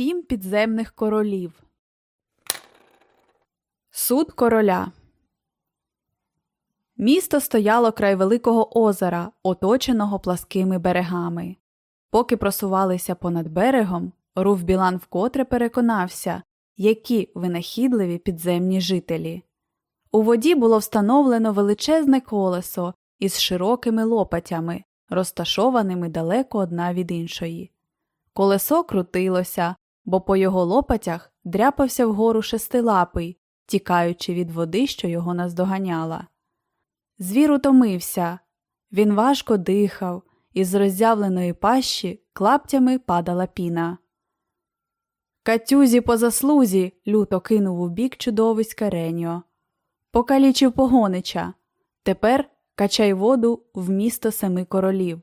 Сім підземних королів. Суд короля. Місто стояло край великого озера, оточеного пласкими берегами. Поки просувалися понад берегом, Руф Білан вкотре переконався, які винахідливі підземні жителі. У воді було встановлено величезне колесо із широкими лопатями, розташованими далеко одна від іншої. Колесо крутилося, бо по його лопатях дряпався вгору шестилапий, тікаючи від води, що його наздоганяла. Звір утомився, він важко дихав, і з роззявленої пащі клаптями падала піна. Катюзі по заслузі. люто кинув у бік чудовиська Реньо. Покалічив погонича. Тепер качай воду в місто семи королів.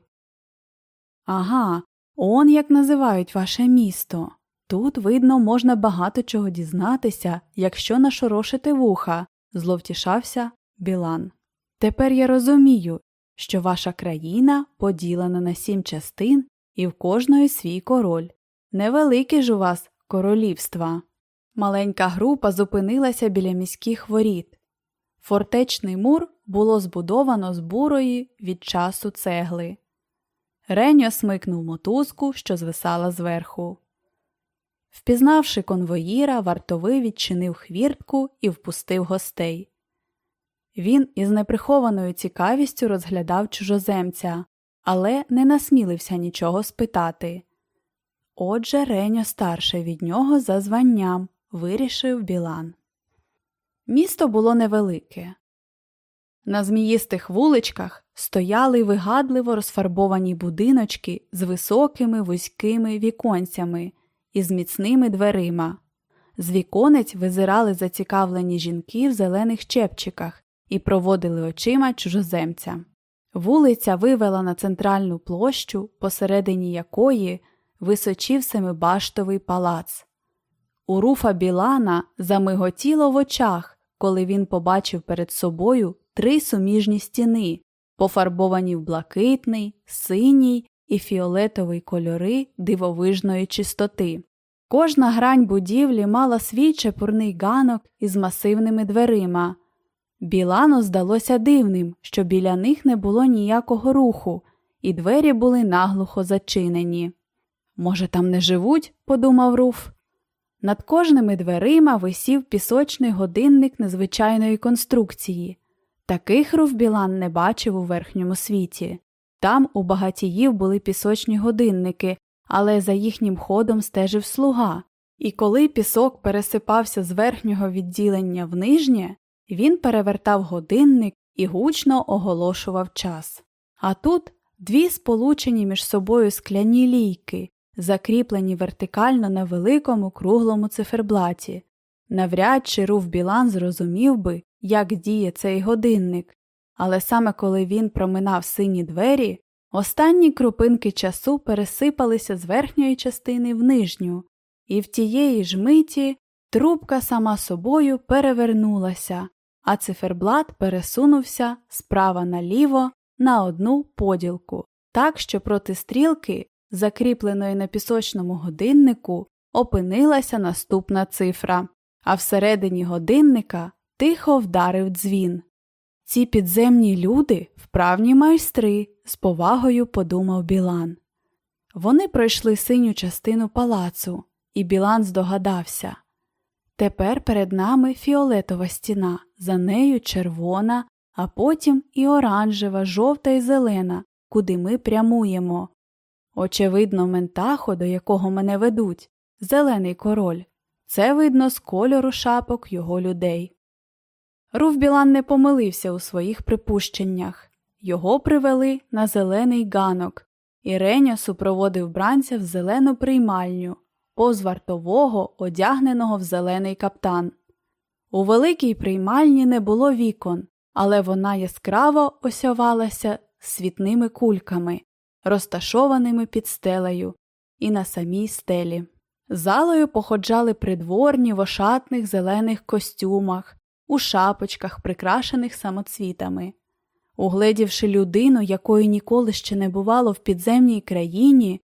Ага, он як називають ваше місто. Тут, видно, можна багато чого дізнатися, якщо нашорошити вуха, зловтішався Білан. Тепер я розумію, що ваша країна поділена на сім частин і в кожної свій король. Невелике ж у вас королівства. Маленька група зупинилася біля міських воріт. Фортечний мур було збудовано з бурої від часу цегли. Реньо смикнув мотузку, що звисала зверху. Впізнавши конвоїра, вартовий відчинив хвіртку і впустив гостей. Він із неприхованою цікавістю розглядав чужоземця, але не насмілився нічого спитати. Отже, Реньо старший від нього за званням, вирішив Білан. Місто було невелике. На зміїстих вуличках стояли вигадливо розфарбовані будиночки з високими вузькими віконцями і з міцними дверима. З віконець визирали зацікавлені жінки в зелених чепчиках і проводили очима чужоземця. Вулиця вивела на центральну площу, посередині якої височів семибаштовий палац. У руфа Білана замиготіло в очах, коли він побачив перед собою три суміжні стіни, пофарбовані в блакитний, синій і фіолетовий кольори дивовижної чистоти. Кожна грань будівлі мала свій чепурний ганок із масивними дверима. Білану здалося дивним, що біля них не було ніякого руху, і двері були наглухо зачинені. Може, там не живуть? подумав Руф. Над кожними дверима висів пісочний годинник незвичайної конструкції. Таких Руф Білан не бачив у верхньому світі. Там у багатіїв були пісочні годинники, але за їхнім ходом стежив слуга, і коли пісок пересипався з верхнього відділення в нижнє, він перевертав годинник і гучно оголошував час. А тут дві сполучені між собою скляні лійки, закріплені вертикально на великому круглому циферблаті. Навряд чи Руф Білан зрозумів би, як діє цей годинник, але саме коли він проминав сині двері, останні крупинки часу пересипалися з верхньої частини в нижню, і в тієї ж миті трубка сама собою перевернулася, а циферблат пересунувся справа наліво на одну поділку, так що проти стрілки, закріпленої на пісочному годиннику, опинилася наступна цифра, а всередині годинника тихо вдарив дзвін. Ці підземні люди вправні майстри, з повагою подумав Білан. Вони пройшли синю частину палацу, і Білан здогадався. Тепер перед нами фіолетова стіна, за нею червона, а потім і оранжева, жовта і зелена, куди ми прямуємо. Очевидно, ментахо, до якого мене ведуть, зелений король. Це видно з кольору шапок його людей. Руф Білан не помилився у своїх припущеннях його привели на зелений ганок, і Реньо супроводив бранця в зелену приймальню, повз вартового, одягненого в зелений каптан. У великій приймальні не було вікон, але вона яскраво осявалася світними кульками, розташованими під стелею, і на самій стелі. Залою походжали придворні в ошатних зелених костюмах, у шапочках, прикрашених самоцвітами. Угледівши людину, якої ніколи ще не бувало в підземній країні,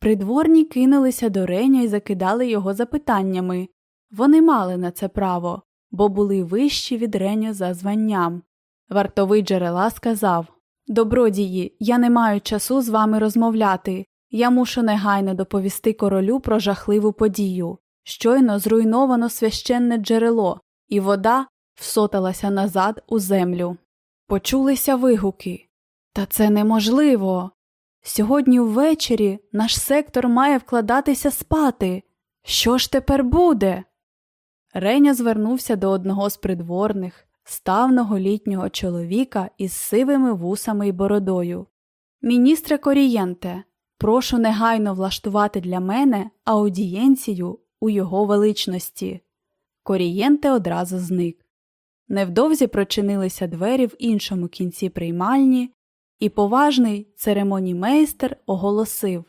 Придворні кинулися до Реня і закидали його запитаннями. Вони мали на це право, бо були вищі від Реня за званням. Вартовий джерела сказав Добродії, я не маю часу з вами розмовляти. Я мушу негайно доповісти королю про жахливу подію. Щойно зруйновано священне джерело, і вода всоталася назад у землю. Почулися вигуки. Та це неможливо. Сьогодні ввечері наш сектор має вкладатися спати. Що ж тепер буде? Реня звернувся до одного з придворних, ставного літнього чоловіка із сивими вусами й бородою. Міністре Корієнте, прошу негайно влаштувати для мене аудієнцію у його величності. Корієнте одразу зник. Невдовзі прочинилися двері в іншому кінці приймальні, і поважний церемонімейстер оголосив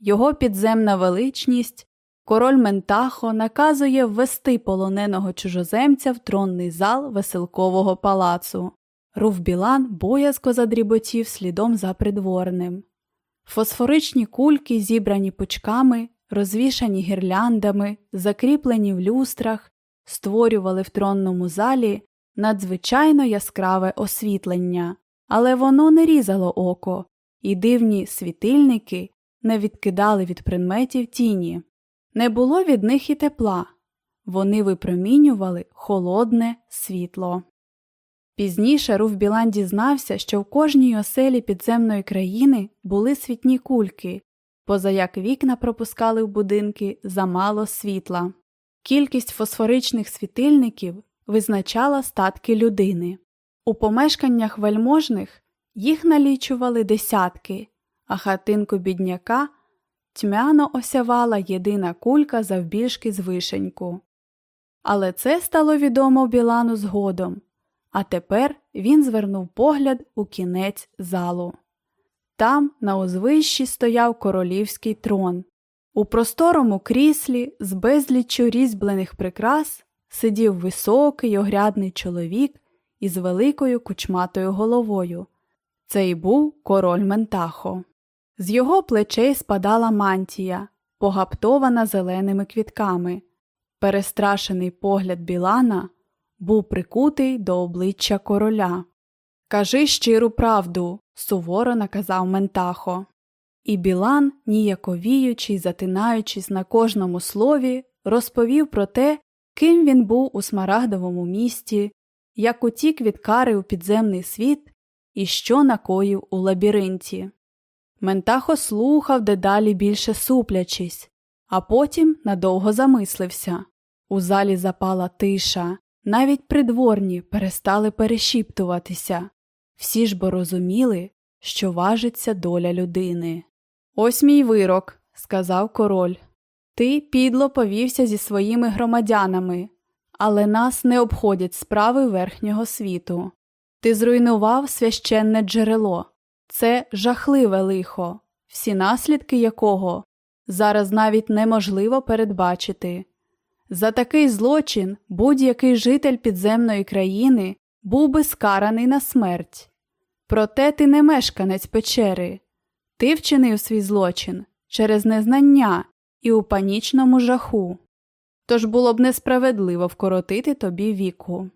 його підземна величність, король Ментахо наказує ввести полоненого чужоземця в тронний зал веселкового палацу. Руф Білан боязко задріботів слідом за придворним. Фосфоричні кульки, зібрані пучками, розвішані гірляндами, закріплені в люстрах, створювали в тронному залі надзвичайно яскраве освітлення, але воно не різало око, і дивні світильники не відкидали від предметів тіні. Не було від них і тепла, вони випромінювали холодне світло. Пізніше Руф Білан дізнався, що в кожній оселі підземної країни були світні кульки, позаяк вікна пропускали в будинки замало світла. Кількість фосфоричних світильників визначала статки людини. У помешканнях вельможних їх налічували десятки, а хатинку бідняка тьмяно осявала єдина кулька завбільшки з вишеньку. Але це стало відомо Білану згодом, а тепер він звернув погляд у кінець залу. Там, на узвищі, стояв королівський трон. У просторому кріслі з безліччю різьблених прикрас сидів високий огрядний чоловік із великою кучматою головою. Це й був король Ментахо. З його плечей спадала мантія, погаптована зеленими квітками. Перестрашений погляд Білана був прикутий до обличчя короля. Кажи щиру правду, суворо наказав Ментахо. І Білан, ніяковіючи й затинаючись на кожному слові, розповів про те, ким він був у смарагдовому місті, як утік від кари у підземний світ і що накоїв у лабіринті. Ментахо слухав дедалі більше суплячись, а потім надовго замислився. У залі запала тиша, навіть придворні перестали перешіптуватися. Всі ж бо розуміли, що важиться доля людини. Ось мій вирок, сказав король. Ти підло повівся зі своїми громадянами, але нас не обходять справи верхнього світу. Ти зруйнував священне джерело, це жахливе лихо, всі наслідки якого зараз навіть неможливо передбачити. За такий злочин будь-який житель підземної країни був би скараний на смерть. Проте ти не мешканець печери, ти вчинив свій злочин через незнання і у панічному жаху. Тож було б несправедливо вкоротити тобі віку.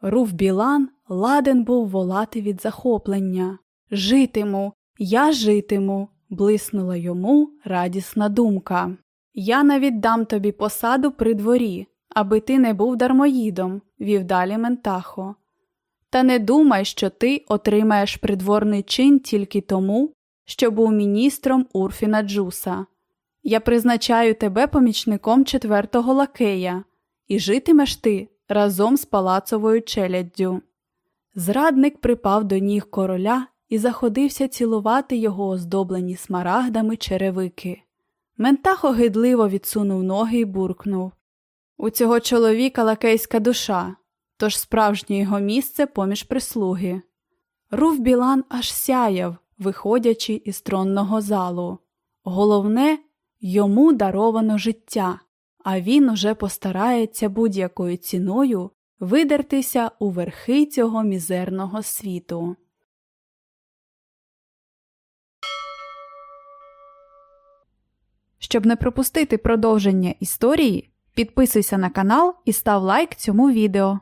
Руф Білан ладен був волати від захоплення. Житиму, я житиму, блиснула йому радісна думка. Я навіть дам тобі посаду при дворі, аби ти не був дармоїдом, вів далі Ментахо. Та не думай, що ти отримаєш придворний чин тільки тому, що був міністром Урфіна Джуса. Я призначаю тебе помічником четвертого лакея, і житимеш ти разом з палацовою челяддю. Зрадник припав до ніг короля і заходився цілувати його оздоблені смарагдами черевики. Ментахо гидливо відсунув ноги і буркнув У цього чоловіка лакейська душа, тож справжнє його місце поміж прислуги. Руф Білан аж сяяв, виходячи із тронного залу. Головне, йому даровано життя, а він уже постарається будь-якою ціною видертися у верхи цього мізерного світу. Щоб не пропустити продовження історії, підписуйся на канал і став лайк цьому відео.